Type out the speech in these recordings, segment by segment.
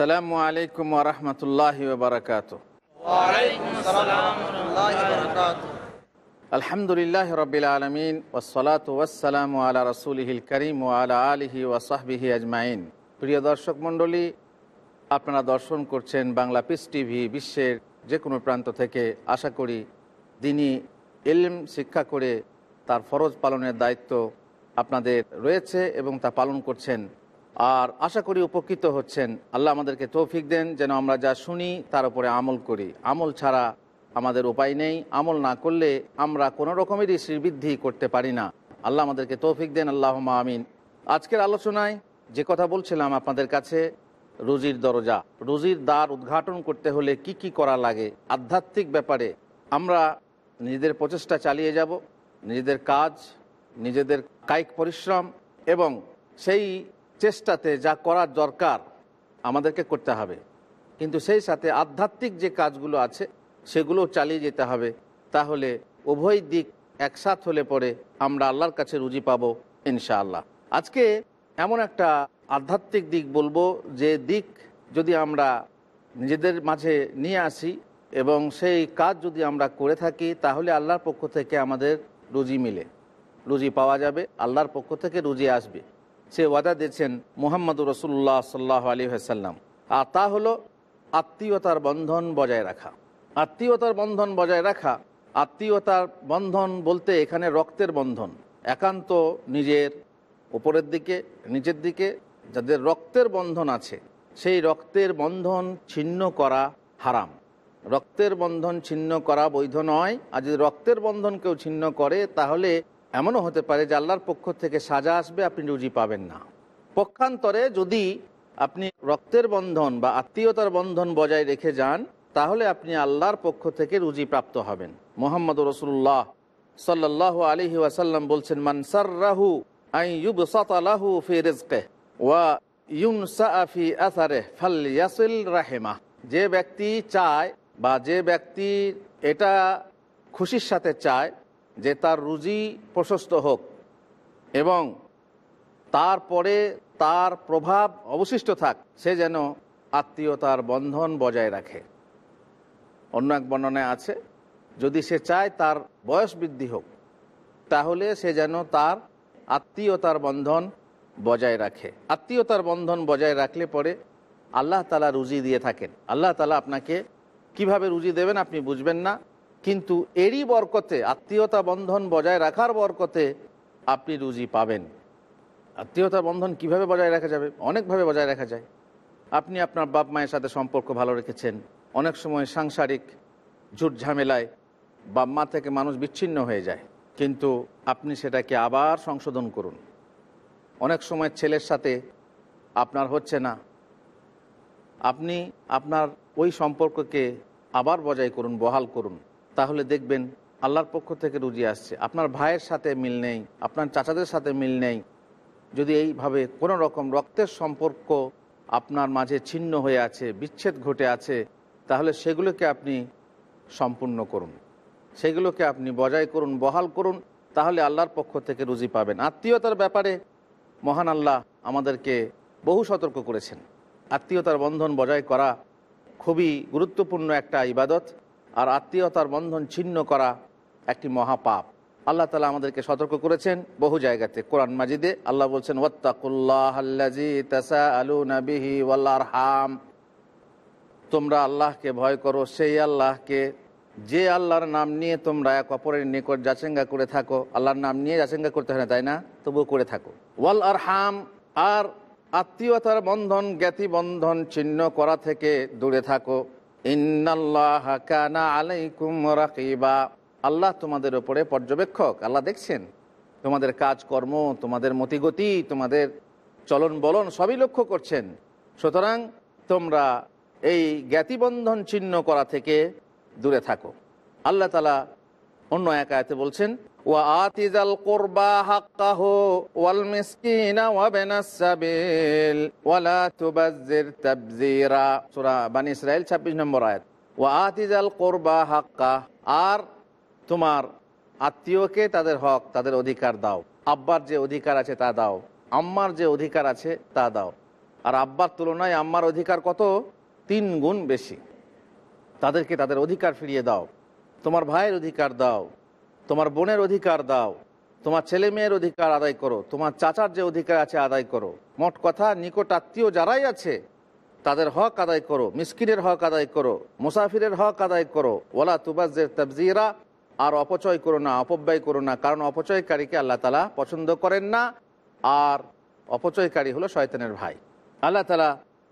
আসসালামু আলাইকুম ওরহমতুল্লাহ বারকাত। আলহামদুলিল্লাহ রবিল আলমিন ওসলাত ওয়াসালাম আলা রসুলহিল করিম ও আলা আলিহি ওয়াসাহবিহি আজমাইন। প্রিয় দর্শক মণ্ডলী, আপনারা দর্শন করছেন বাংলা পিস টিভি বিশ্বের যে কোনো প্রান্ত থেকে। আশা করি দিনই এলম শিক্ষা করে তার ফরজ পালনের দায়িত্ব আপনাদের রয়েছে এবং তা পালন করছেন। আর আশা করি উপকৃত হচ্ছেন। আল্লাহ আমাদেরকে তৌফিক দেন, যেন আমরা যা শুনি তার উপরে আমল করি। আমল ছাড়া আমাদের উপায় নেই। আমল না করলে আমরা কোনো রকমেরই শ্রীবৃদ্ধি করতে পারি না। আল্লাহ আমাদেরকে তৌফিক দেন আল্লাহ আমিন। আজকের আলোচনায় যে কথা বলছিলাম আপনাদের কাছে, রুজির দরজা। রুজির দ্বার উদ্ঘাটন করতে হলে কি কি করা লাগে? আধ্যাত্মিক ব্যাপারে আমরা নিজেদের প্রচেষ্টা চালিয়ে যাব, নিজেদের কাজ, নিজেদের কায়িক পরিশ্রম এবং সেই চেষ্টাতে যা করার দরকার আমাদেরকে করতে হবে। কিন্তু সেই সাথে আধ্যাত্মিক যে কাজগুলো আছে সেগুলো চালিয়ে যেতে হবে। তাহলে উভয় দিক একসাথ হলে পরে আমরা আল্লাহর কাছে রুজি পাবো, ইনশাআল্লাহ। আজকে এমন একটা আধ্যাত্মিক দিক বলব, যে দিক যদি আমরা নিজেদের মাঝে নিয়ে আসি এবং সেই কাজ যদি আমরা করে থাকি, তাহলে আল্লাহর পক্ষ থেকে আমাদের রুজি মিলে। রুজি পাওয়া যাবে, আল্লাহর পক্ষ থেকে রুজি আসবে। সে ওয়াদা দিয়েছেন মোহাম্মদ রসুল্লাহ সাল্লাহ আলী হাসাল্লাম আর তা হলো আত্মীয়তার বন্ধন বজায় রাখা। আত্মীয়তার বন্ধন বজায় রাখা, আত্মীয়তার বন্ধন বলতে এখানে রক্তের বন্ধন। একান্ত নিজের উপরের দিকে, নিচের দিকে, যাদের রক্তের বন্ধন আছে, সেই রক্তের বন্ধন ছিন্ন করা হারাম। রক্তের বন্ধন ছিন্ন করা বৈধ নয়। আর যদি রক্তের বন্ধন কেউ ছিন্ন করে, তাহলে এমনও হতে পারে যে আল্লাহর পক্ষ থেকে সাজা আসবে, আপনি রুজি পাবেন না। পক্ষান্তরে যদি আপনি রক্তের বন্ধন বা আত্মীয়তার বন্ধন বজায় রেখে যান, তাহলে আপনি আল্লাহর পক্ষ থেকে রুজি প্রাপ্ত হবেন। মোহাম্মদ রসুল্লাহ সাল্লাহ আলহি ওয়াসাল্লাম বলছেন ফি রিজকিহি ওয়া রাহিমা যে ব্যক্তি চায় বা যে ব্যক্তি এটা খুশির সাথে চায় যে তার রুজি প্রশস্ত হোক এবং তারপরে তার প্রভাব অবশিষ্ট থাক, সে যেন আত্মীয়তার বন্ধন বজায় রাখে। অন্য এক বর্ণনায় আছে, যদি সে চায় তার বয়স বৃদ্ধি হোক, তাহলে সে যেন তার আত্মীয়তার বন্ধন বজায় রাখে। আত্মীয়তার বন্ধন বজায় রাখলে পরে আল্লাহ তালা রুজি দিয়ে থাকেন। আল্লাহ তালা আপনাকে কীভাবে রুজি দেবেন আপনি বুঝবেন না। কিন্তু এরই বরকতে, আত্মীয়তা বন্ধন বজায় রাখার বরকতে আপনি রুজি পাবেন। আত্মীয়তা বন্ধন কীভাবে বজায় রাখা যাবে? অনেকভাবে বজায় রাখা যায়। আপনি আপনার বাপ মায়ের সাথে সম্পর্ক ভালো রেখেছেন। অনেক সময় সাংসারিক ঝুট ঝামেলায় বাপ মা থেকে মানুষ বিচ্ছিন্ন হয়ে যায়। কিন্তু আপনি সেটাকে আবার সংশোধন করুন। অনেক সময় ছেলের সাথে আপনার হচ্ছে না। আপনি আপনার ওই সম্পর্ককে আবার বজায় করুন, বহাল করুন। তাহলে দেখবেন আল্লাহর পক্ষ থেকে রুজি আসছে। আপনার ভাইয়ের সাথে মিল নেই, আপনার চাচাদের সাথে মিল নেই। যদি এইভাবে কোনো রকম রক্তের সম্পর্ক আপনার মাঝে ছিন্ন হয়ে আছে, বিচ্ছেদ ঘটে আছে, তাহলে সেগুলোকে আপনি সম্পূর্ণ করুন। সেগুলোকে আপনি বজায় করুন, বহাল করুন, তাহলে আল্লাহর পক্ষ থেকে রুজি পাবেন। আত্মীয়তার ব্যাপারে মহান আল্লাহ আমাদেরকে বহু সতর্ক করেছেন। আত্মীয়তার বন্ধন বজায় করা খুবই গুরুত্বপূর্ণ একটা ইবাদত। আর আত্মীয়তার বন্ধন ছিন্ন করা একটি মহাপাপ। আল্লাহ তালা আমাদেরকে সতর্ক করেছেন বহু জায়গাতে, কোরআন মাজিদে। আল্লাহ বলছেন হাম তোমরা আল্লাহকে ভয় করো, সেই আল্লাহকে। যে আল্লাহর নাম নিয়ে তোমরা এক অপরের নিকট যাচেঙ্গা করে থাকো, আল্লাহর নাম নিয়ে যাচেঙ্গা করতে হয় না, তাই না? তবুও করে থাকো। ওয়াল আর হাম আর আত্মীয়তার বন্ধন, জ্ঞাতি বন্ধন ছিন্ন করা থেকে দূরে থাকো। আল্লাহ তোমাদের ওপরে পর্যবেক্ষক। আল্লাহ দেখছেন। তোমাদের কাজকর্ম, তোমাদের মতিগতি, তোমাদের চলন বলন সবই লক্ষ্য করছেন। সুতরাং তোমরা এই জ্ঞাতিবন্ধন চিহ্ন করা থেকে দূরে থাকো। আল্লাহ তালা অন্য এক আয়তে বলছেন ওয়া আতিজাল কোরবা হাক্কাহু ওয়াল মিসকিনা ওয়া বিনাস সাবিল ওয়ালা তুবাজ্জির তাবযীরা সূরা বানী 26 নম্বর আর তোমার আত্মীয়কে তাদের হক, তাদের অধিকার দাও। আব্বার যে অধিকার আছে তা দাও। আম্মার যে অধিকার আছে তা দাও। আর আব্বার তুলনায় আম্মার অধিকার কত? তিন গুণ বেশি। তাদেরকে তাদের অধিকার ফিরিয়ে দাও। তোমার ভাইয়ের অধিকার দাও। তোমার বোনের অধিকার দাও, তোমার ছেলে মেয়ের অধিকার আদায় করো, তোমার চাচার যে অধিকার আছে আদায় করো। মোট কথা, নিকট আত্মীয় যারাই আছে, তাদের হক আদায় করো, মিসকিনের হক আদায় করো, মুসাফিরের হক আদায় করো। ওলা তুবাজের তাবজিরা আর অপচয় করো না, অপব্যয় করো না, কারণ অপচয়কারীকে আল্লাহ তালা পছন্দ করেন না, আর অপচয়কারী হলো শয়তানের ভাই। আল্লাহ তালা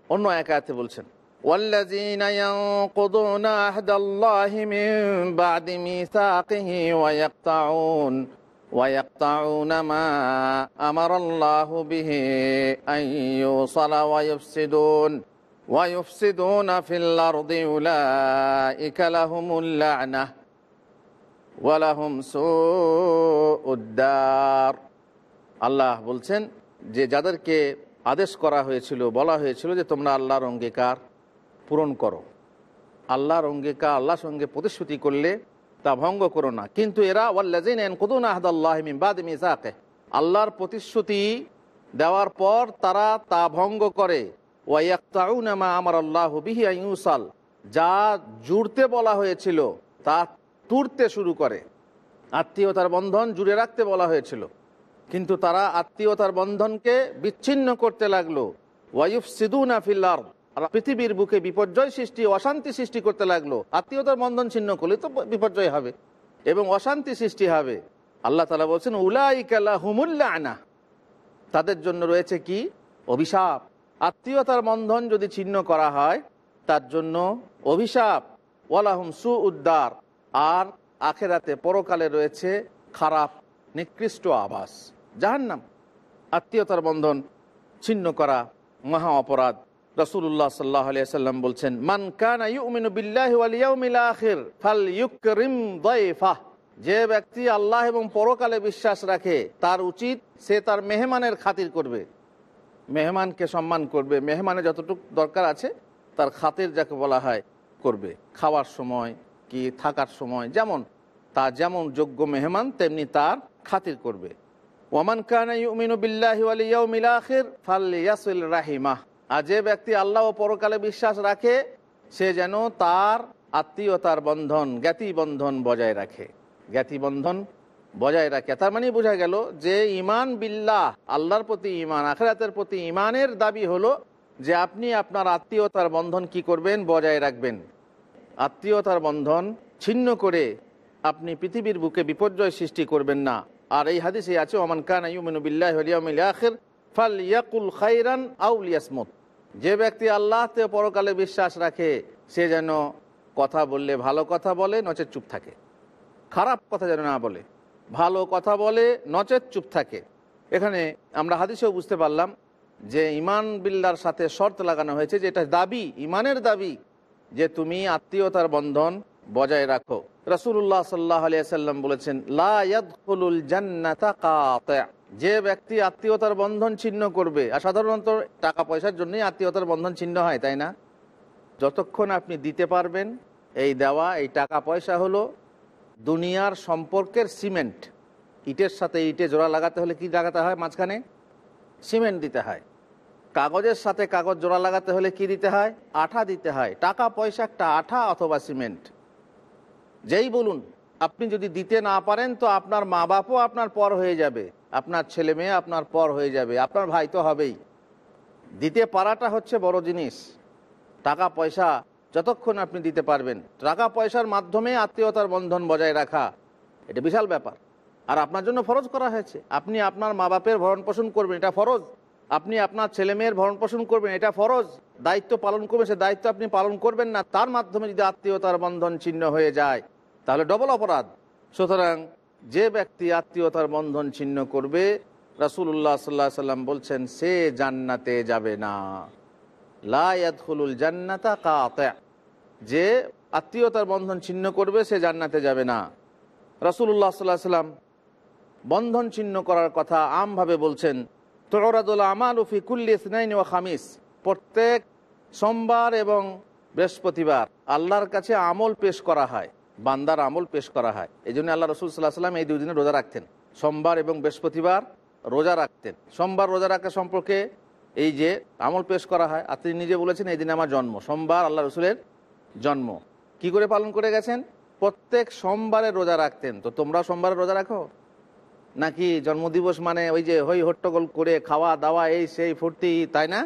অন্য এক আয়াতে বলছেন والذين ينقضون عهد الله من بعد ميثاقه ويقطعون ويقطعون ما أمر الله به أن يوصل ويفسدون ويفسدون في الأرض أولئك لهم اللعنة ওয়ালাহুম উদ্দার আল্লাহ বলছেন যে যাদেরকে আদেশ করা হয়েছিল বলা হয়েছিল যে তোমরা আল্লাহর অঙ্গীকার পূরণ করো। আল্লাহর অঙ্গীকার, আল্লাহর সঙ্গে প্রতিশ্রুতি করলে তা ভঙ্গ করো না। কিন্তু এরা আল্লাহর প্রতিশ্রুতি দেওয়ার পর তারা তা ভঙ্গ করে। আমার আল্লাহ যা জুড়তে বলা হয়েছিল, তা তুরতে শুরু করে। আত্মীয়তার বন্ধন জুড়ে রাখতে বলা হয়েছিল। কিন্তু তারা আত্মীয়তার বন্ধনকে বিচ্ছিন্ন করতে লাগল। ওয়াইফ সিদুনা ফিল্লার পৃথিবীর বুকে বিপর্যয় সৃষ্টি, অশান্তি সৃষ্টি করতে লাগল। আত্মীয়তার বন্ধন ছিন্ন করলে তো বিপর্যয় হবে এবং অশান্তি সৃষ্টি হবে। আল্লাহ তালা বলছেন উলাইকালা হুমুল্লা আনা তাদের জন্য রয়েছে কি? অভিশাপ। আত্মীয়তার বন্ধন যদি ছিন্ন করা হয়, তার জন্য অভিশাপ। ওয়ালাহুম সু উদ্দার আর আখেরাতে পরকালে রয়েছে খারাপ, নিকৃষ্ট আবাস। জাহান্নাম। আত্মীয়তার বন্ধন ছিন্ন করা মহা অপরাধ। রসুল্লাহ সাল্লাহ সাল্লাম বলছেন, মান কানা ইউমিনু যে ব্যক্তি আল্লাহ এবং পরকালে বিশ্বাস রাখে, তার উচিত সে তার মেহমানের খাতির করবে। মেহমানকে সম্মান করবে মেহমানের যতটুকু দরকার আছে তার খাতির যাকে বলা হয় করবে। খাওয়ার সময় কি থাকার সময় যেমন, তা যেমন যোগ্য মেহমান তেমনি তার খাতির করবে। ওমান কানাইমিনু বিল্লাহি ওয়াল ইয়াউমিল আখির রাহিমাহ। আর যে ব্যক্তি আল্লাহ ও পরকালে বিশ্বাস রাখে, সে যেন তার আত্মীয়তার বন্ধন, জ্ঞাতি বন্ধন বজায় রাখে। জ্ঞাতি বন্ধন বজায় রাখে। তার মানে বোঝা গেল যে ইমান বিল্লাহ, আল্লাহর প্রতি ইমান আখরাতের প্রতি ইমানের দাবি হলো যে আপনি আপনার আত্মীয়তার বন্ধন কি করবেন? বজায় রাখবেন। আত্মীয়তার বন্ধন ছিন্ন করে আপনি পৃথিবীর বুকে বিপর্যয় সৃষ্টি করবেন না। আর এই হাদিসে আছে, ওমান কান ইউমিনুবিল্লাহ আখির ফাল ইয়াকুল খাইরান আউলিয়াসমত যে ব্যক্তি আল্লাহতে পরকালে বিশ্বাস রাখে, সে যেন কথা বললে ভালো কথা বলে, নচেত চুপ থাকে। খারাপ কথা যেন না বলে, ভালো কথা বলে, নচেত চুপ থাকে। এখানে আমরা হাদিসেও বুঝতে পারলাম যে ইমান বিল্লার সাথে শর্ত লাগানো হয়েছে যে এটা দাবি, ইমানের দাবি যে তুমি আত্মীয়তার বন্ধন বজায় রাখো। রসুল্লাহ সাল্লাহ আলিয়াল্লাম বলেছেন লাউল জান্নাতা যে ব্যক্তি আত্মীয়তার বন্ধন ছিন্ন করবে, আর সাধারণত টাকা পয়সার জন্যই আত্মীয়তার বন্ধন ছিন্ন হয়, তাই না? যতক্ষণ আপনি দিতে পারবেন, এই দেওয়া, এই টাকা পয়সা হলো দুনিয়ার সম্পর্কের সিমেন্ট। ইটের সাথে ইটে জোড়া লাগাতে হলে কি লাগাতে হয় মাঝখানে? সিমেন্ট দিতে হয়। কাগজের সাথে কাগজ জোড়া লাগাতে হলে কি দিতে হয়? আঠা দিতে হয়। টাকা পয়সা একটা আঠা অথবা সিমেন্ট। যেই বলুন, আপনি যদি দিতে না পারেন তো আপনার মা বাপও আপনার পর হয়ে যাবে। আপনার ছেলে মেয়ে আপনার পর হয়ে যাবে। আপনার ভাই তো হবেই। দিতে পারাটা হচ্ছে বড় জিনিস। টাকা, পয়সা যতক্ষণ আপনি দিতে পারবেন। টাকা, পয়সার মাধ্যমে আত্মীয়তার বন্ধন বজায় রাখা, এটা বিশাল ব্যাপার। আর আপনার জন্য ফরজ করা হয়েছে। আপনি আপনার মা বাপের ভরণ পোষণ করবেন, এটা ফরজ। আপনি আপনার ছেলে মেয়ের ভরণ পোষণ করবেন, এটা ফরজ। দায়িত্ব পালন করবেন, সে দায়িত্ব আপনি পালন করবেন না। তার মাধ্যমে যদি আত্মীয়তার বন্ধন ছিন্ন হয়ে যায়, তাহলে ডবল অপরাধ। সুতরাং যে ব্যক্তি আত্মীয়তার বন্ধন ছিন্ন করবে রাসুল্লাহ সাল্লাহ সাল্লাম বলছেন, সে জান্নাতে যাবে না। লায়াদুল জান্নাতা কাতা। যে আত্মীয়তার বন্ধন ছিন্ন করবে, সে জান্নাতে যাবে না। রাসুল্লাহ সাল্লাহ সাল্লাম বন্ধন ছিন্ন করার কথা আমভাবে বলছেন, তোরাদুল আমাল উফি কুল্লি ইসনাইন ও খামিস প্রত্যেক সোমবার এবং বৃহস্পতিবার আল্লাহর কাছে আমল পেশ করা হয়। বান্দার আমল পেশ করা হয়। এই জন্য আল্লাহ রসুল সাল্লাহ সাল্লাম এই দুই দিনে রোজা রাখতেন। সোমবার এবং বৃহস্পতিবার রোজা রাখতেন। সোমবার রোজা রাখা সম্পর্কে এই যে আমল পেশ করা হয়, আর তিনি নিজে বলেছেন, এই দিনে আমার জন্ম। সোমবার আল্লাহ রসুলের জন্ম। কি করে পালন করে গেছেন? প্রত্যেক সোমবারে রোজা রাখতেন। তো তোমরা সোমবারে রোজা রাখো? নাকি জন্মদিবস মানে ওই যে হই হট্টগোল করে খাওয়া দাওয়া এই সেই ফুর্তি, তাই না?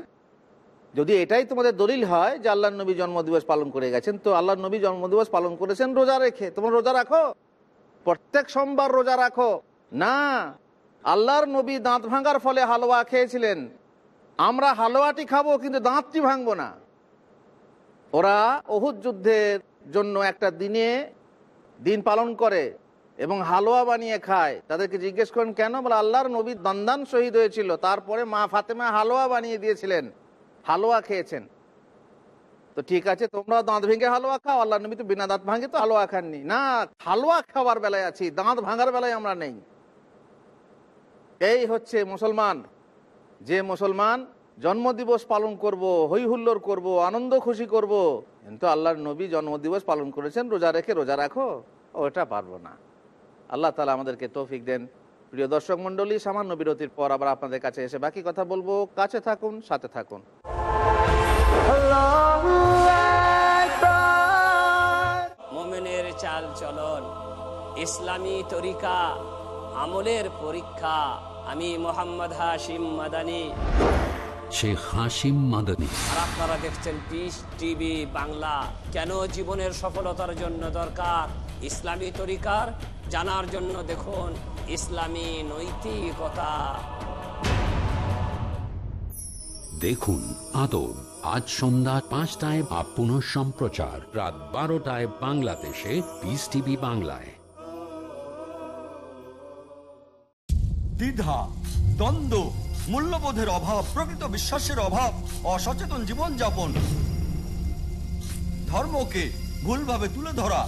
যদি এটাই তোমাদের দলিল হয় যে আল্লাহ নবী জন্মদিবস পালন করে গেছেন, তো আল্লাহ নবী জন্মদিবস পালন করেছেন রোজা রেখে। তোমরা রোজা রাখো? প্রত্যেক সোমবার রোজা রাখো? না। আল্লাহর নবী দাঁত ভাঙার ফলে হালুয়া খেয়েছিলেন। আমরা হালুয়াটি খাব, কিন্তু দাঁতটি ভাঙবো না। ওরা অহুদ যুদ্ধের জন্য একটা দিনে দিন পালন করে এবং হালুয়া বানিয়ে খায়। তাদেরকে জিজ্ঞেস করেন, কেন? বলে, আল্লাহর নবী দন্দান শহীদ হয়েছিল। তারপরে মা ফাতেমা হালুয়া বানিয়ে দিয়েছিলেন। হালুয়া খেয়েছেন। তো ঠিক আছে তোমরা দাঁত ভেঙে হালুয়া খাও আল্লাহ নবী তো বিনা দাঁত ভাঙে তো হালুয়া খাননি। না, হালুয়া খাওয়ার বেলায় আছি, দাঁত ভাঙার বেলায় আমরা নেই। এই হচ্ছে মুসলমান, যে মুসলমান জন্মদিবস পালন করব হই হুল্লোর করব, আনন্দ খুশি করব, কিন্তু আল্লাহর নবী জন্মদিবস পালন করেছেন, রোজা রেখে রোজা রাখো, ওটা পারব না। আল্লাহ তালা আমাদেরকে তৌফিক দেন। প্রিয় দর্শক মণ্ডলী সামান্য বিরতির পর আবার আপনাদের কাছে এসে বাকি কথা বলব। কাছে থাকুন সাথে থাকুন। মোমেনের চাল চলন ইসলামী তরিকা আমলের পরীক্ষা আমি মোহাম্মদ হাশিম মাদানি। শেখ হাসিম মাদানী। আর আপনারা দেখছেন পিস টিভি বাংলা। কেন জীবনের সফলতার জন্য দরকার ইসলামী তরিকার? জানার জন্য দেখুন ইসলামী নৈতিকতা। দেখুন আদব আজ সন্ধ্যা পাঁচটায় বা পুনঃ সম্প্রচার রাত বারোটায় বাংলাদেশে পিস টিভি বাংলায়। দ্বিধা দ্বন্দ্ব মূল্যবোধের অভাব প্রকৃত বিশ্বাসের অভাব অসচেতন জীবনযাপন। ধর্মকে ভুলভাবে তুলে ধরা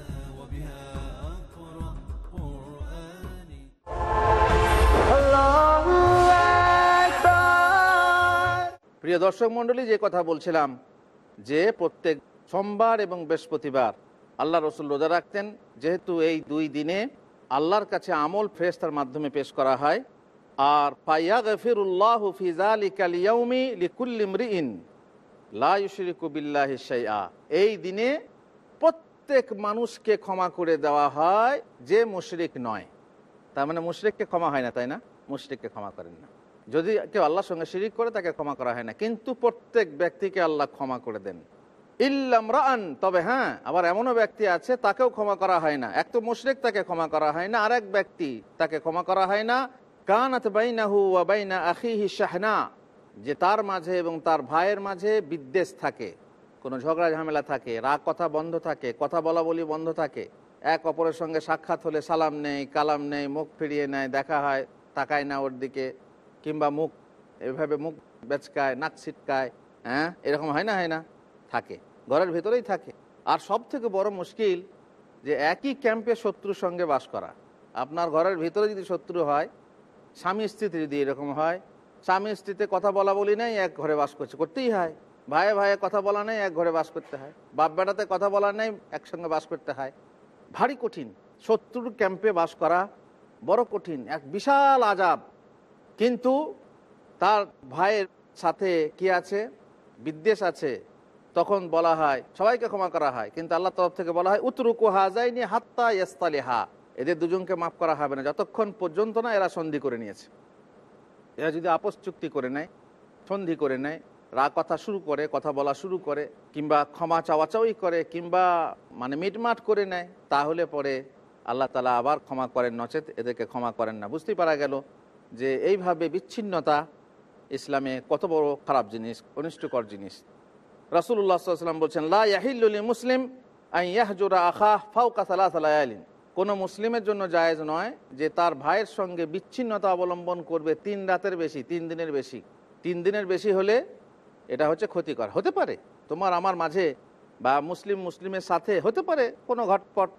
প্রিয় দর্শক মণ্ডলী, যে কথা বলছিলাম যে প্রত্যেক সোমবার এবং বৃহস্পতিবার আল্লাহ রসুল রোজা রাখতেন, যেহেতু এই দুই দিনে আল্লাহর কাছে আমল ফেরেস্তার মাধ্যমে পেশ করা হয়। আর পাইয়া গফিরুল্লাহ ফিজালি কালিয়াউমি লিকুল্লিমরিন লাইশরিকুবিল্লাহ শাইআ। এই দিনে প্রত্যেক মানুষকে ক্ষমা করে দেওয়া হয়, যে মুশরিক নয়। তার মানে মুশরিককে ক্ষমা হয় না, তাই না? মুশরিককে ক্ষমা করেন না। যদি কেউ আল্লাহর সঙ্গে শিরিক করে, তাকে ক্ষমা করা হয় না। কিন্তু প্রত্যেক ব্যক্তিকে আল্লাহ ক্ষমা করে দেন। ইল্লাম রান তবে হ্যাঁ আবার এমনও ব্যক্তি আছে, তাকেও ক্ষমা করা হয় না। এক তো মুশরেক তাকে ক্ষমা করা হয় না আর এক ব্যক্তি তাকে ক্ষমা করা হয় না। কানাত বাইনাহু ওয়া বাইনা আখিহি শাহনা, যে তার মাঝে এবং তার ভাইয়ের মাঝে বিদ্বেষ থাকে, কোনো ঝগড়া ঝামেলা থাকে, রাগ কথা বন্ধ থাকে, কথা বলা বলি বন্ধ থাকে, এক অপরের সঙ্গে সাক্ষাৎ হলে সালাম নেই, কালাম নেই, মুখ ফিরিয়ে নেয়, দেখা হয়, তাকায় না ওর দিকে। কিংবা মুখ, এভাবে মুখ বেচকায়, নাক ছিটকায় হ্যাঁ? এরকম হয় না হয় না? থাকে। ঘরের ভেতরেই থাকে। আর সব থেকে বড় মুশকিল যে একই ক্যাম্পে শত্রুর সঙ্গে বাস করা। আপনার ঘরের ভিতরে যদি শত্রু হয়, স্বামী স্ত্রীতে যদি এরকম হয়, স্বামী স্ত্রীতে কথা বলা বলি নেই, এক ঘরে বাস করছে। করতেই হয়। ভাইয়ে ভাইয়ে কথা বলা নেই, এক ঘরে বাস করতে হয়। বাপ বেটাতে কথা বলা নেই, একসঙ্গে বাস করতে হয়। ভারী কঠিন। শত্রুর ক্যাম্পে বাস করা বড় কঠিন। এক বিশাল আজাব। কিন্তু তার ভাইয়ের সাথে কি আছে? বিদ্বেষ আছে। তখন বলা হয়, সবাইকে ক্ষমা করা হয়। কিন্তু আল্লাহ তরফ থেকে বলা হয়, উতরুকু হাজাইনি হাত্তা ইয়াস্তালিহা। এদের দুজনকে মাফ করা হবে না। যতক্ষণ পর্যন্ত না এরা সন্ধি করে নিয়েছে। এরা যদি আপোষ চুক্তি করে নেয়, সন্ধি করে নেয়, রা কথা শুরু করে, কথা বলা শুরু করে, কিংবা ক্ষমা চাওয়াচাওয়ি করে, কিংবা মানে মিটমাট করে নেয়, তাহলে পরে আল্লাহ তালা আবার ক্ষমা করেন নচেত এদেরকে ক্ষমা করেন না। বুঝতেই পারা গেল যে এইভাবে বিচ্ছিন্নতা ইসলামে কত বড় খারাপ জিনিস, অনিষ্টকর জিনিস। রাসুল্লাহ সাল্লাম বলছেন, লা ইয়াহিল্লুলি মুসলিম আই আখা আলিন কোনো মুসলিমের জন্য জায়েজ নয় যে তার ভাইয়ের সঙ্গে বিচ্ছিন্নতা অবলম্বন করবে তিন রাতের বেশি, তিন দিনের বেশি। তিন দিনের বেশি হলে এটা হচ্ছে ক্ষতিকর। হতে পারে, তোমার আমার মাঝে বা মুসলিম মুসলিমের সাথে হতে পারে কোনো ঘটপট,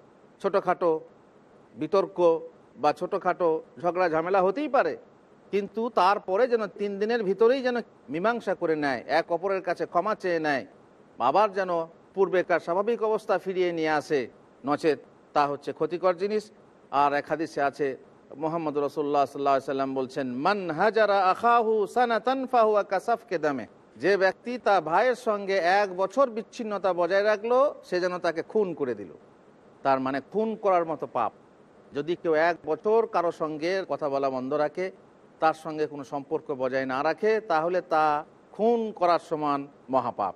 ছোটোখাটো বিতর্ক বা ছোটোখাটো ঝগড়া ঝামেলা হতেই পারে, কিন্তু তারপরে যেন তিন দিনের ভিতরেই যেন মীমাংসা করে নেয়, এক অপরের কাছে ক্ষমা চেয়ে নেয়, আবার যেন পূর্বেকার স্বাভাবিক অবস্থা ফিরিয়ে নিয়ে আসে। নচেত তা হচ্ছে ক্ষতিকর জিনিস। আর এক হাদিসে আছে, মোহাম্মদ রসুল্লাহ সাল্লাহ সাল্লাম বলছেন, মান হাজারা আখাহু সানাতান ফাহুয়া কাসাফকে দামে। যে ব্যক্তি তার ভাইয়ের সঙ্গে এক বছর বিচ্ছিন্নতা বজায় রাখল, সে যেন তাকে খুন করে দিল। তার মানে খুন করার মতো পাপ। যদি কেউ এক বছর কারও সঙ্গে কথা বলা বন্ধ রাখে, তার সঙ্গে কোনো সম্পর্ক বজায় না রাখে, তাহলে তা খুন করার সমান মহাপাপ।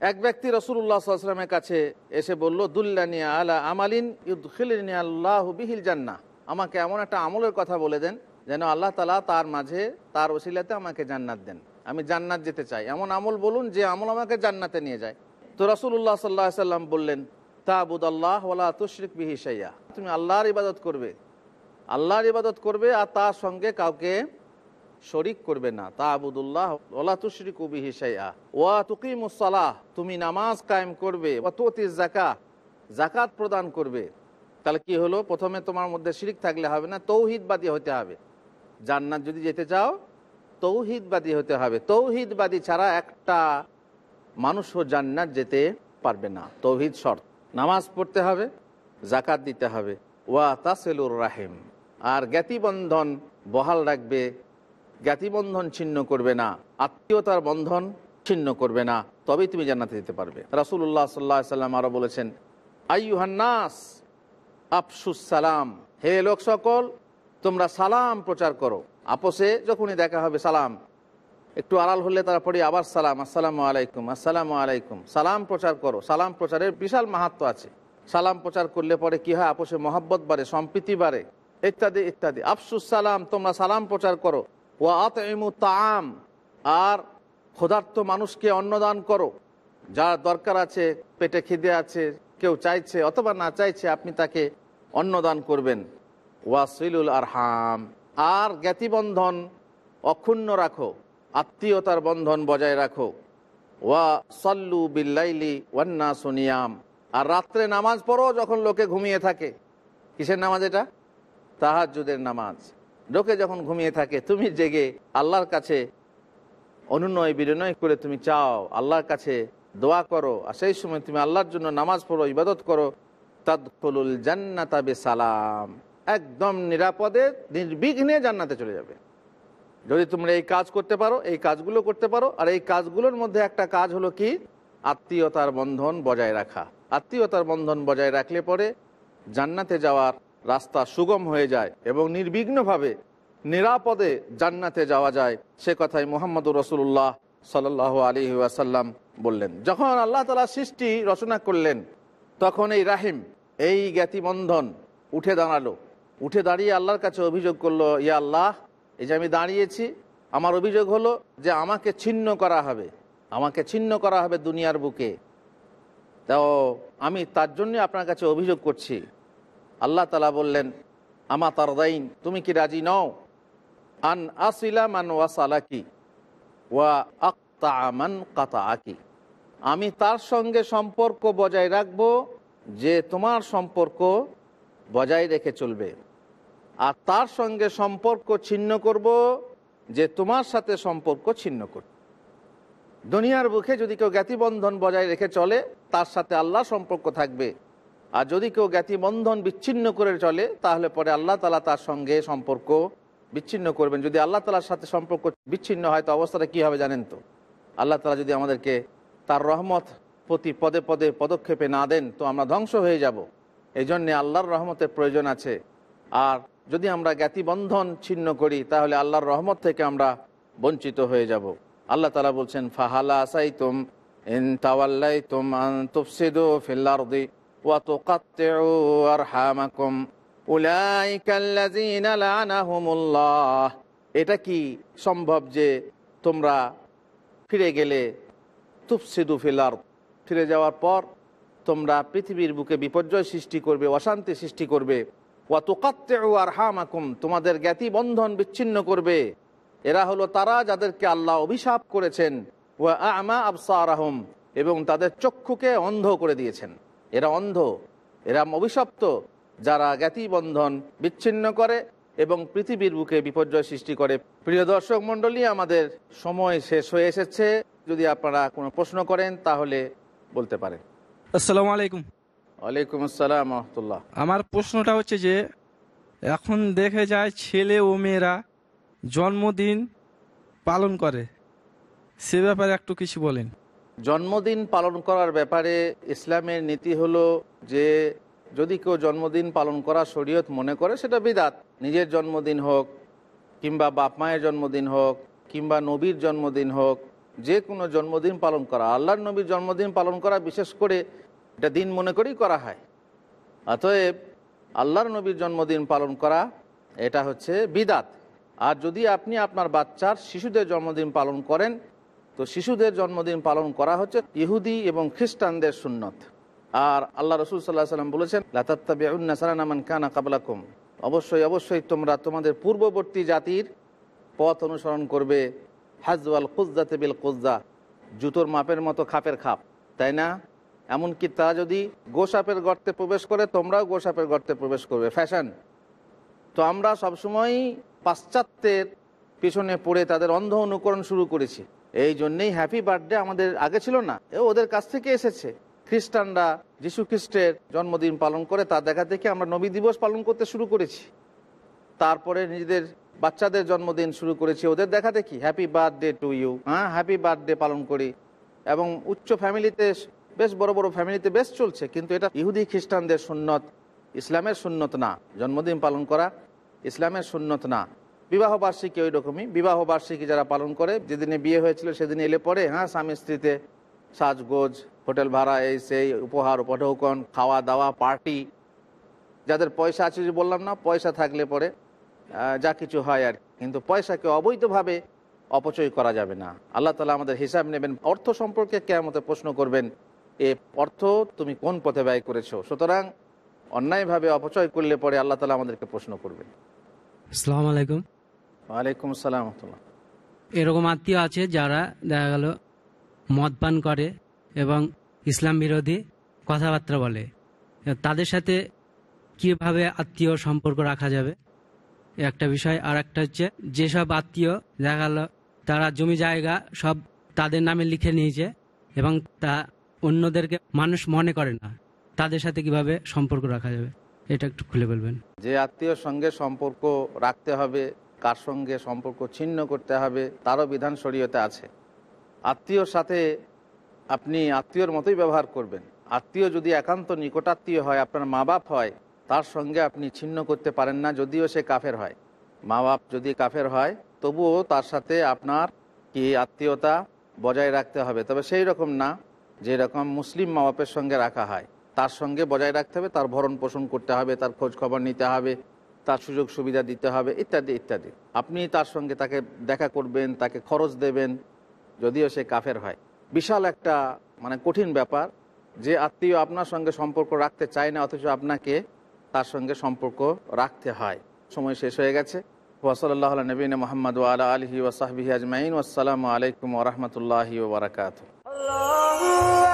এক ব্যক্তি রসুল্লাহ সাল্লামের কাছে এসে বলল দুল্লানিয়া আলা আমালিন ইউদ্খিলিনী আল্লাহ বিহিল জান্না আমাকে এমন একটা আমলের কথা বলে দেন, যেন আল্লাহ তালা তার মাঝে, তার ওসিলাতে আমাকে জান্নাত দেন। আমি জান্নাত যেতে চাই। এমন আমল বলুন, যে আমল আমাকে জান্নাতে নিয়ে যায়। তো রসুল্লাহ সাল্লাহ সাল্লাম বললেন তাবুদ আল্লাহ ওলা তুশরিক বিহি সাইয়া তুমি আল্লাহর ইবাদত করবে। আল্লাহর ইবাদত করবে আর তার সঙ্গে কাউকে শরিক করবে না। তা আবুদুল্লাহ ওলা তুশরিক বিহি সাইয়া ওয়া তুকিমুসালাহ তুমি নামাজ কায়েম করবে। ওয়া তুতি জাকা জাকাত প্রদান করবে। তাহলে কি হলো? প্রথমে তোমার মধ্যে শিরিক থাকলে হবে না, তৌহিদবাদী হতে হবে। জান্নাত যদি যেতে চাও, তৌহিদবাদী হতে হবে। তৌহিদবাদী ছাড়া একটা মানুষও জান্নাত যেতে পারবে না। তৌহিদ শর্ত। নামাজ পড়তে হবে জাকাত দিতে হবে। ওয়া তাসেলুর রাহিম। আর জ্ঞাতিবন্ধন বহাল রাখবে, জ্ঞাতিবন্ধন ছিন্ন করবে না, আত্মীয়তার বন্ধন ছিন্ন করবে না, তবেই তুমি জান্নাতে যেতে পারবে। রাসুল্লাহ সাল্লাহ সাল্লাম আরও বলেছেন আইহান্নাস আফসুস সালাম। হে লোক সকল, তোমরা সালাম প্রচার করো। আপোষে যখনই দেখা হবে সালাম একটু আড়াল হলে তারপরে আবার সালাম, আসসালামু আলাইকুম আসসালামু আলাইকুম। সালাম প্রচার করো। সালাম প্রচারের বিশাল মাহাত্ম আছে। সালাম প্রচার করলে পরে কি হয়? আপোষে মহব্বত বাড়ে, সম্প্রীতি বাড়ে। ইত্যাদি ইত্যাদি। আফসুস সালাম, তোমরা সালাম প্রচার করো। ও আতমু তাম আর ক্ষুধার্ত মানুষকে অন্নদান করো। যার দরকার আছে, পেটে খিদে আছে, কেউ চাইছে অথবা না চাইছে, আপনি তাকে অন্নদান করবেন। ওয়াসিলুল আরহাম। আর জ্ঞাতিবন্ধন অক্ষুণ্ণ রাখো। আত্মীয়তার বন্ধন বজায় রাখো। ওয়া সল্লু বিল্লাইলি ওয়ান্না সুনিয়াম আর রাত্রে নামাজ পড়ো যখন লোকে ঘুমিয়ে থাকে। কিসের নামাজ এটা? তাহাজুদের নামাজ। লোকে যখন ঘুমিয়ে থাকে, তুমি জেগে আল্লাহর কাছে অনুনয় বিনয় করে তুমি চাও, আল্লাহর কাছে দোয়া করো। আর সেই সময় তুমি আল্লাহর জন্য নামাজ পড়ো, ইবাদত করো। তাদুল জান্নাতাবে সালাম একদম নিরাপদে, নির্বিঘ্নে জান্নাতে চলে যাবে। যদি তোমরা এই কাজ করতে পারো, এই কাজগুলো করতে পারো, আর এই কাজগুলোর মধ্যে একটা কাজ হলো কি? আত্মীয়তার বন্ধন বজায় রাখা। আত্মীয়তার বন্ধন বজায় রাখলে পরে জান্নাতে যাওয়ার রাস্তা সুগম হয়ে যায় এবং নির্বিঘ্নভাবে নিরাপদে জান্নাতে যাওয়া যায়। সে কথাই মোহাম্মদ রসুল্লাহ সাল্লাহ আলী ওয়াসাল্লাম বললেন। যখন আল্লাহ তালা সৃষ্টি রচনা করলেন, তখন এই রাহিম, এই জ্ঞাতিবন্ধন উঠে দাঁড়াল। উঠে দাঁড়িয়ে আল্লাহর কাছে অভিযোগ করল, ইয়া আল্লাহ এই যে আমি দাঁড়িয়েছি, আমার অভিযোগ হলো যে আমাকে ছিন্ন করা হবে। আমাকে ছিন্ন করা হবে দুনিয়ার বুকে। তো আমি তার জন্যই আপনার কাছে অভিযোগ করছি। আল্লাহ তালা বললেন, আমা তারদাইন, তুমি কি রাজি নও? আন আসিলা মান ওয়াসালাকি ওয়া আক্তা আমান কাতা আকি আমি তার সঙ্গে সম্পর্ক বজায় রাখব যে তোমার সম্পর্ক বজায় রেখে চলবে। আর তার সঙ্গে সম্পর্ক ছিন্ন করব যে তোমার সাথে সম্পর্ক ছিন্ন করবে। দুনিয়ার বুকে যদি কেউ জ্ঞাতিবন্ধন বজায় রেখে চলে, তার সাথে আল্লাহ সম্পর্ক থাকবে। আর যদি কেউ জ্ঞাতিবন্ধন বিচ্ছিন্ন করে চলে, তাহলে পরে আল্লাহ তালা তার সঙ্গে সম্পর্ক বিচ্ছিন্ন করবেন। যদি আল্লাহ তালার সাথে সম্পর্ক বিচ্ছিন্ন হয়, তো অবস্থাটা কী হবে জানেন তো? আল্লাহ তালা যদি আমাদেরকে তার রহমত প্রতি পদে পদে পদক্ষেপে না দেন, তো আমরা ধ্বংস হয়ে যাব। এই জন্যে আল্লাহর রহমতের প্রয়োজন আছে। আর যদি আমরা জ্ঞাতিবন্ধন ছিন্ন করি, তাহলে আল্লাহর রহমত থেকে আমরা বঞ্চিত হয়ে যাব। আল্লাহ তালা বলছেন, ফাহালা আসাই তুম ইন তাওয়াল্লাই তুম তুফসিদু ফিল্লারদি ওয়া তুকাত্তিউ আরহামাকুম। উলাইকা আল্লাযীনা লানাহুমুল্লাহ। এটা কি সম্ভব যে তোমরা ফিরে গেলে তুফসিদু ফিলার ফিরে যাওয়ার পর তোমরা পৃথিবীর বুকে বিপর্যয় সৃষ্টি করবে, অশান্তি সৃষ্টি করবে। তোমাদের জ্ঞাতি বন্ধন বিচ্ছিন্ন করবে। এরা হলো তারা যাদেরকে আল্লাহ অভিশাপ করেছেন। আমা এবং তাদের চক্ষুকে অন্ধ করে দিয়েছেন। এরা অন্ধ, এরা অভিশপ্ত, যারা জ্ঞাতিবন্ধন বিচ্ছিন্ন করে এবং পৃথিবীর বুকে বিপর্যয় সৃষ্টি করে। প্রিয় দর্শক মণ্ডলী, আমাদের সময় শেষ হয়ে এসেছে। যদি আপনারা কোনো প্রশ্ন করেন, তাহলে বলতে পারেন। আসসালামু আলাইকুম। ওয়ালাইকুম আসসালাম রহমতুল্লাহ। আমার প্রশ্নটা হচ্ছে যে এখন দেখে যায় ছেলে ও মেয়েরা জন্মদিন পালন করে। সে ব্যাপারে একটু কিছু বলেন। জন্মদিন পালন করার ব্যাপারে ইসলামের নীতি হলো যে যদি কেউ জন্মদিন পালন করা শরীয়ত মনে করে সেটা বিদাত। নিজের জন্মদিন হোক কিংবা বাপ মায়ের জন্মদিন হোক কিংবা নবীর জন্মদিন হোক যে কোনো জন্মদিন পালন করা। আল্লাহর নবীর জন্মদিন পালন করা বিশেষ করে এটা দিন মনে করেই করা হয়। অতএব আল্লাহর নবীর জন্মদিন পালন করা, এটা হচ্ছে বিদাত। আর যদি আপনি আপনার বাচ্চার শিশুদের জন্মদিন পালন করেন, তো শিশুদের জন্মদিন পালন করা হচ্ছে ইহুদি এবং খ্রিস্টানদের সুন্নত। আর আল্লাহ রসুল সাল্লাহ সাল্লাম বলেছেন লাতাত্তাবিউন্নাসালামান কানা কাবলাকুম। অবশ্যই অবশ্যই তোমরা তোমাদের পূর্ববর্তী জাতির পথ অনুসরণ করবে। হাজওয়াল খুজদাতে বিল খুজদা জুতোর মাপের মতো খাপের খাপ, তাই না? এমনকি তা যদি গোসাপের গর্তে প্রবেশ করে, তোমরাও গোসাপের গর্তে প্রবেশ করবে। ফ্যাশন। তো আমরা সবসময় পাশ্চাত্যের পিছনে পড়ে তাদের অন্ধ অনুকরণ শুরু করেছি। এই জন্যেই হ্যাপি বার্থডে আমাদের আগে ছিল না, এ ওদের কাছ থেকে এসেছে। খ্রিস্টানরা যীশু খ্রিস্টের জন্মদিন পালন করে তার দেখা থেকে আমরা নবী দিবস পালন করতে শুরু করেছি। তারপরে নিজেদের বাচ্চাদের জন্মদিন শুরু করেছি, ওদের দেখা দেখি। হ্যাপি বার্থডে টু ইউ হ্যাঁ হ্যাপি বার্থডে পালন করি। এবং উচ্চ ফ্যামিলিতে বেশ বড় বড় ফ্যামিলিতে বেশ চলছে, কিন্তু এটা ইহুদি খ্রিস্টানদের সুন্নত, ইসলামের সুন্নত না। জন্মদিন পালন করা ইসলামের সুন্নত না। বিবাহ বার্ষিকী ওই রকমই বিবাহ বার্ষিকী যারা পালন করে, যেদিনে বিয়ে হয়েছিল সেদিন এলে পরে হ্যাঁ স্বামী স্ত্রীতে সাজগোজ, হোটেল ভাড়া, এই সেই, উপহার, উপঢৌকন খাওয়া দাওয়া পার্টি যাদের পয়সা আছে যে বললাম না, পয়সা থাকলে পরে যা কিছু হয় আর কিন্তু পয়সাকে অবৈধভাবে অপচয় করা যাবে না। আল্লাহ তালা আমাদের হিসাব নেবেন, অর্থ সম্পর্কে কেমতে প্রশ্ন করবেন এ অর্থ তুমি কোন পথে ব্যয় করেছ? সুতরাং অন্যায়ভাবে অপচয় করলে পরে আল্লাহ তালা আমাদেরকে প্রশ্ন করবেন। আসসালামু আলাইকুম। ওয়ালাইকুম আসসালাম এরকম আত্মীয় আছে যারা দেখা গেল মদ পান করে এবং ইসলাম বিরোধী কথাবার্তা বলে। তাদের সাথে কীভাবে আত্মীয় সম্পর্ক রাখা যাবে? একটা বিষয় আর একটা হচ্ছে যেসব আত্মীয় দেখা গেল তারা জমি জায়গা সব তাদের নামে লিখে নিয়েছে এবং তা অন্যদেরকে মানুষ মনে করে না, তাদের সাথে কীভাবে সম্পর্ক রাখা যাবে? এটা একটু খুলে বলবেন। যে আত্মীয়র সঙ্গে সম্পর্ক রাখতে হবে, কার সঙ্গে সম্পর্ক ছিন্ন করতে হবে, তারও বিধান শরীয়তে আছে। আত্মীয়র সাথে আপনি আত্মীয়র মতোই ব্যবহার করবেন। আত্মীয় যদি একান্ত নিকটাত্মীয় হয়, আপনার মা বাপ হয়, তার সঙ্গে আপনি ছিন্ন করতে পারেন না, যদিও সে কাফের হয়। মা বাপ যদি কাফের হয়, তবুও তার সাথে আপনার কি আত্মীয়তা বজায় রাখতে হবে? তবে সেই রকম না। যে রকম মুসলিম মা বাপের সঙ্গে রাখা হয়, তার সঙ্গে বজায় রাখতে হবে, তার ভরণ পোষণ করতে হবে, তার খোঁজ খবর নিতে হবে, তার সুযোগ সুবিধা দিতে হবে, ইত্যাদি ইত্যাদি। আপনি তার সঙ্গে তাকে দেখা করবেন, তাকে খরচ দেবেন, যদিও সে কাফের হয়। বিশাল একটা মানে কঠিন ব্যাপার যে আত্মীয় আপনার সঙ্গে সম্পর্ক রাখতে চায় না, অথচ আপনাকে তার সঙ্গে সম্পর্ক রাখতে হয়। সময় শেষ হয়ে গেছে। ওসলাল্লাহ নবীন মোহাম্মদ আলা আলহি ওসাহবি আসসালামু আলাইকুম ওরহমতুল্লাহি ওবরাকাত Allah.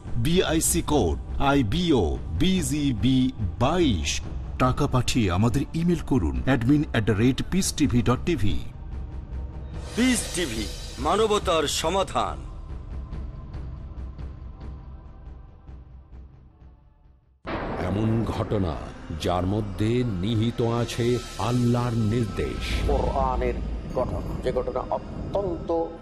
BIC code I BO BGB বাইশ। টাকা পাঠিয়ে আমাদের ইমেল করুন admin at the rate Peace TV dot TV Peace TV মানবতার সমাধান। এমন ঘটনা যার মধ্যে নিহিত আছে আল্লাহর নির্দেশ। কোরআনের যে ঘটনা অত্যন্ত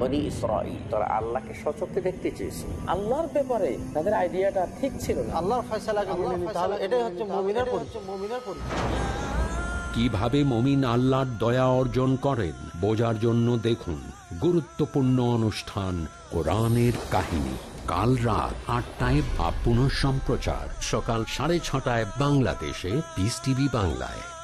বনি ইসরাইল তারা আল্লাহকে সচক্ষে দেখতে চেয়েছে। আল্লাহর ব্যাপারে তাদের আইডিয়াটা ঠিক ছিল না। আল্লাহর ফয়সালাকে মেনে নিতে হবে এটাই হচ্ছে মুমিনের পরিচয়। মুমিনের পরিচয়। কীভাবে মমিন আল্লাহর দয়া অর্জন করেন বোঝার জন্য দেখুন গুরুত্বপূর্ণ অনুষ্ঠান কোরআনের কাহিনী। কাল রাত আটটায় বা পুনঃ সম্প্রচার সকাল সাড়ে ছটায় বাংলাদেশে পিস টিভি বাংলায়।